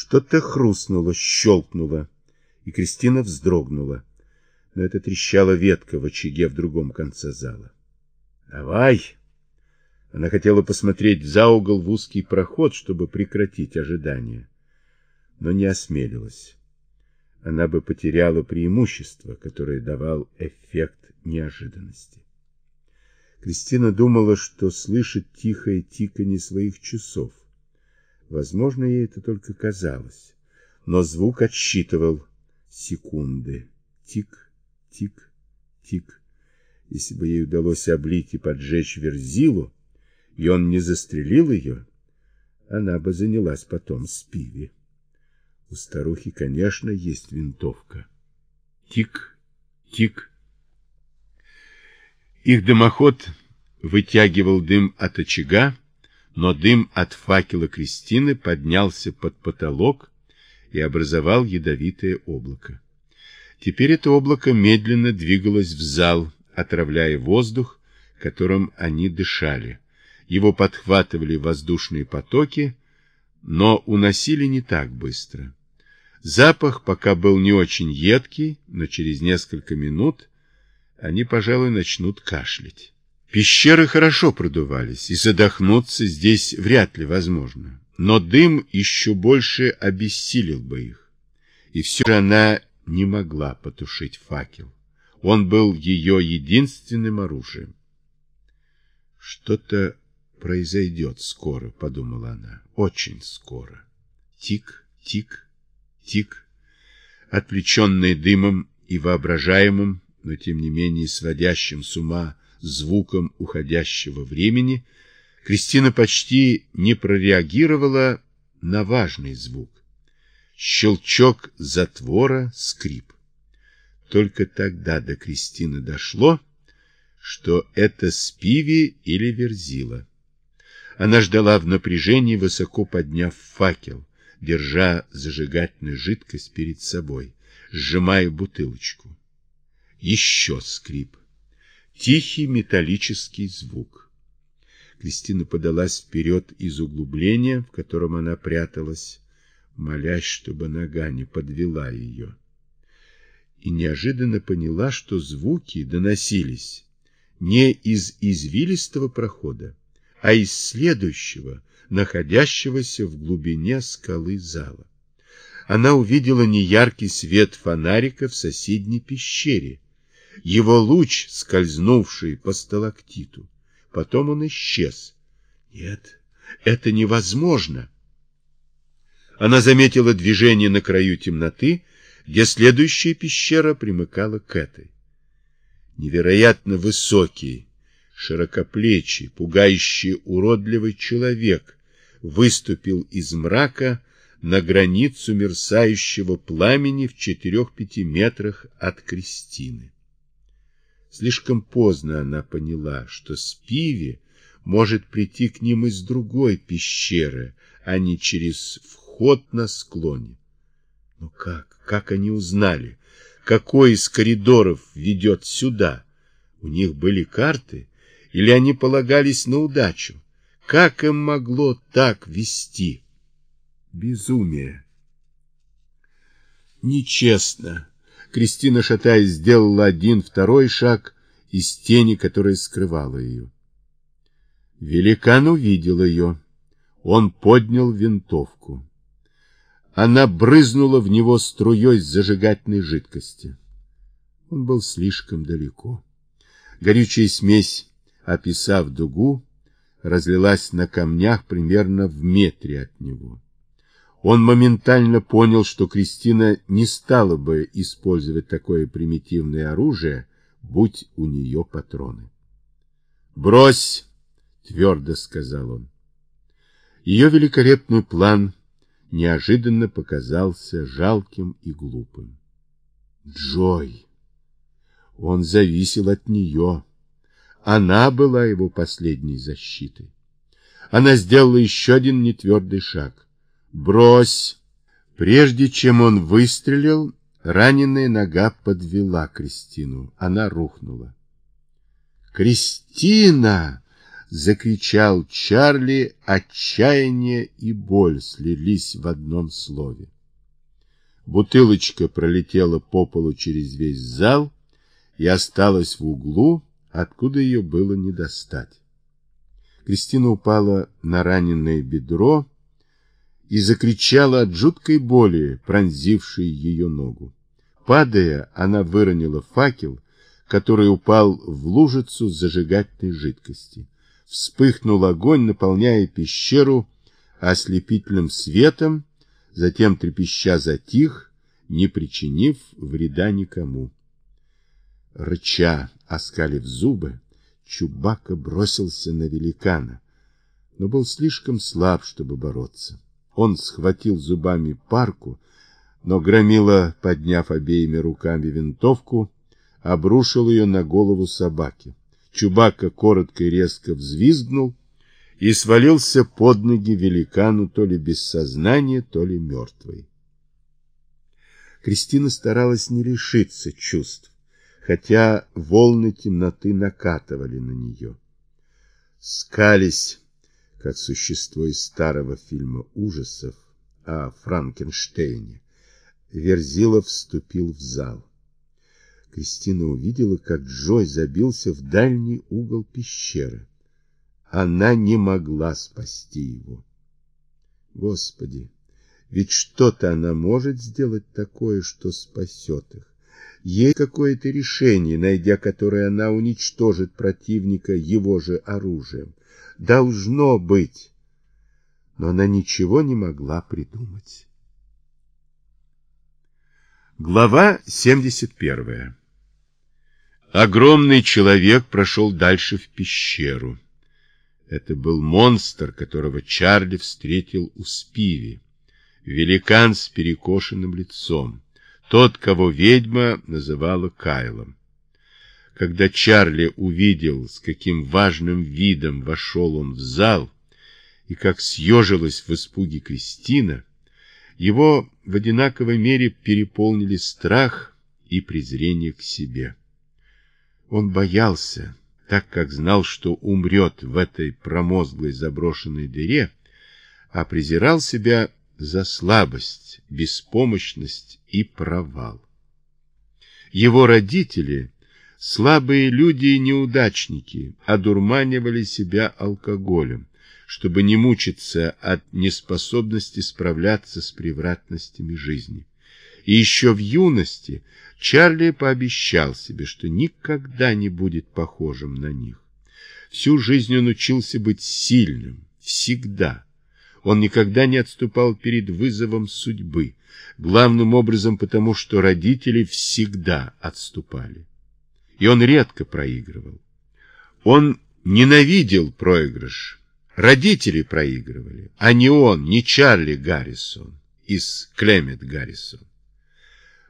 Что-то хрустнуло, щелкнуло, и Кристина вздрогнула. Но это трещала ветка в очаге в другом конце зала. «Давай!» Она хотела посмотреть за угол в узкий проход, чтобы прекратить ожидание, но не осмелилась. Она бы потеряла преимущество, которое давал эффект неожиданности. Кристина думала, что слышит тихое тиканье своих часов. Возможно, ей это только казалось, но звук отсчитывал секунды. Тик, тик, тик. Если бы ей удалось облить и поджечь Верзилу, и он не застрелил ее, она бы занялась потом с пиви. У старухи, конечно, есть винтовка. Тик, тик. Их дымоход вытягивал дым от очага, но дым от факела Кристины поднялся под потолок и образовал ядовитое облако. Теперь это облако медленно двигалось в зал, отравляя воздух, которым они дышали его подхватывали воздушные потоки, но уносили не так быстро. Запах пока был не очень едкий, но через несколько минут они, пожалуй, начнут кашлять. Пещеры хорошо продувались, и задохнуться здесь вряд ли возможно. Но дым еще больше обессилил бы их. И все же она не могла потушить факел. Он был ее единственным оружием. Что-то произойдет скоро, подумала она, очень скоро. Тик, тик, тик. Отвлеченная дымом и воображаемым, но тем не менее сводящим с ума звуком уходящего времени, Кристина почти не прореагировала на важный звук. Щелчок затвора, скрип. Только тогда до Кристины дошло, что это спиви или верзила. Она ждала в напряжении, высоко подняв факел, держа зажигательную жидкость перед собой, сжимая бутылочку. Еще скрип. Тихий металлический звук. Кристина подалась вперед из углубления, в котором она пряталась, молясь, чтобы нога не подвела ее. И неожиданно поняла, что звуки доносились не из извилистого прохода, а из следующего, находящегося в глубине скалы зала. Она увидела неяркий свет фонарика в соседней пещере, его луч, скользнувший по сталактиту. Потом он исчез. Нет, это невозможно. Она заметила движение на краю темноты, где следующая пещера примыкала к этой. Невероятно высокий, широкоплечий, пугающий уродливый человек выступил из мрака на границу мерцающего пламени в четырех-пяти метрах от Кристины. Слишком поздно она поняла, что Спиви может прийти к ним из другой пещеры, а не через вход на склоне. Но как? Как они узнали? Какой из коридоров ведет сюда? У них были карты, или они полагались на удачу? Как им могло так вести? Безумие. Нечестно. Кристина, шатаясь, сделала один, второй шаг из тени, которая скрывала ее. Великан увидел ее. Он поднял винтовку. Она брызнула в него струей зажигательной жидкости. Он был слишком далеко. Горючая смесь описав дугу, разлилась на камнях примерно в метре от него. Он моментально понял, что Кристина не стала бы использовать такое примитивное оружие, будь у нее патроны. «Брось!» — твердо сказал он. Ее великолепный план неожиданно показался жалким и глупым. Джой! Он зависел от нее. Она была его последней защитой. Она сделала еще один нетвердый шаг. «Брось!» Прежде чем он выстрелил, раненая нога подвела Кристину. Она рухнула. «Кристина!» — Закричал Чарли, отчаяние и боль слились в одном слове. Бутылочка пролетела по полу через весь зал и осталась в углу, откуда ее было не достать. Кристина упала на раненое бедро и закричала от жуткой боли, пронзившей ее ногу. Падая, она выронила факел, который упал в лужицу зажигательной жидкости. Вспыхнул огонь, наполняя пещеру ослепительным светом, затем трепеща затих, не причинив вреда никому. Рыча, оскалив зубы, Чубака бросился на великана, но был слишком слаб, чтобы бороться. Он схватил зубами парку, но Громила, подняв обеими руками винтовку, обрушил ее на голову собаки. Чубака коротко и резко взвизгнул и свалился под ноги великану, то ли без сознания, то ли мертвый. Кристина старалась не лишиться чувств, хотя волны темноты накатывали на нее. Скались как существо из старого фильма ужасов о Франкенштейне, Верзилов вступил в зал. Кристина увидела, как Джой забился в дальний угол пещеры. Она не могла спасти его. Господи, ведь что-то она может сделать такое, что спасет их. Есть какое-то решение, найдя которое она уничтожит противника его же оружием. Должно быть. Но она ничего не могла придумать. Глава 71. Огромный человек прошел дальше в пещеру. Это был монстр, которого Чарли встретил у Спиви. Великан с перекошенным лицом. Тот, кого ведьма называла Кайлом. Когда Чарли увидел, с каким важным видом вошел он в зал, и как съежилась в испуге Кристина, его в одинаковой мере переполнили страх и презрение к себе. Он боялся, так как знал, что умрет в этой промозглой заброшенной дыре, а презирал себя за слабость, беспомощность и провал. Его родители Слабые люди и неудачники одурманивали себя алкоголем, чтобы не мучиться от неспособности справляться с превратностями жизни. И еще в юности Чарли пообещал себе, что никогда не будет похожим на них. Всю жизнь он учился быть сильным, всегда. Он никогда не отступал перед вызовом судьбы, главным образом потому, что родители всегда отступали и он редко проигрывал. Он ненавидел проигрыш. Родители проигрывали, а не он, не Чарли Гаррисон из Клемет Гаррисон.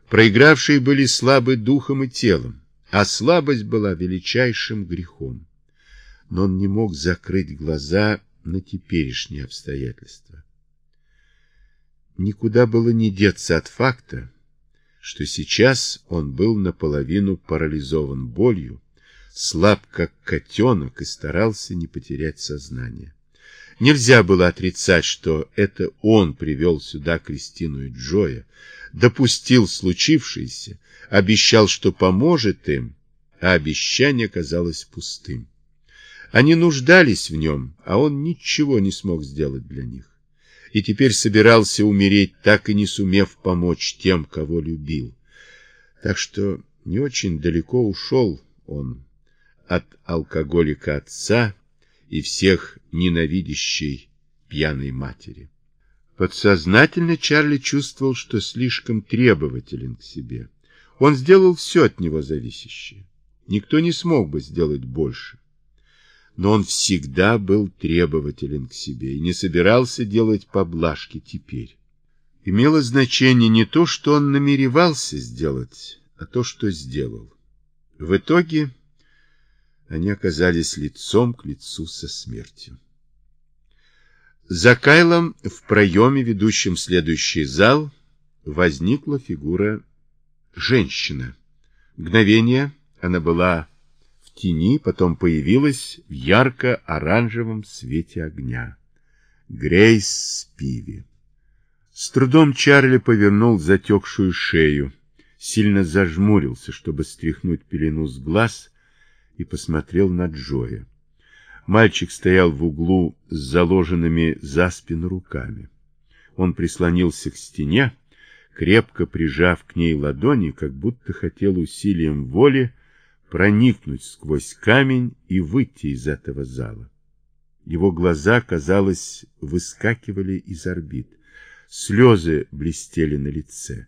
Проигравшие были слабы духом и телом, а слабость была величайшим грехом. Но он не мог закрыть глаза на теперешние обстоятельства. Никуда было не деться от факта, что сейчас он был наполовину парализован болью, слаб как котенок и старался не потерять сознание. Нельзя было отрицать, что это он привел сюда Кристину и Джоя, допустил случившееся, обещал, что поможет им, а обещание казалось пустым. Они нуждались в нем, а он ничего не смог сделать для них и теперь собирался умереть, так и не сумев помочь тем, кого любил. Так что не очень далеко ушел он от алкоголика отца и всех ненавидящей пьяной матери. Подсознательно Чарли чувствовал, что слишком требователен к себе. Он сделал все от него зависящее. Никто не смог бы сделать больше но он всегда был требователен к себе и не собирался делать поблажки теперь. Имело значение не то, что он намеревался сделать, а то, что сделал. В итоге они оказались лицом к лицу со смертью. За Кайлом в проеме, ведущем в следующий зал, возникла фигура женщины. Мгновение она была тени, потом появилась в ярко-оранжевом свете огня. Грейс Спиви. С трудом Чарли повернул затекшую шею, сильно зажмурился, чтобы стряхнуть пелену с глаз, и посмотрел на Джоя. Мальчик стоял в углу с заложенными за спину руками. Он прислонился к стене, крепко прижав к ней ладони, как будто хотел усилием воли проникнуть сквозь камень и выйти из этого зала. Его глаза, казалось, выскакивали из орбит. Слезы блестели на лице.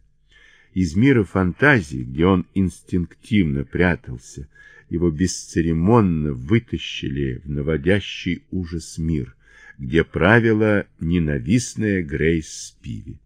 Из мира фантазии, где он инстинктивно прятался, его бесцеремонно вытащили в наводящий ужас мир, где правила ненавистная Грейс Спиви.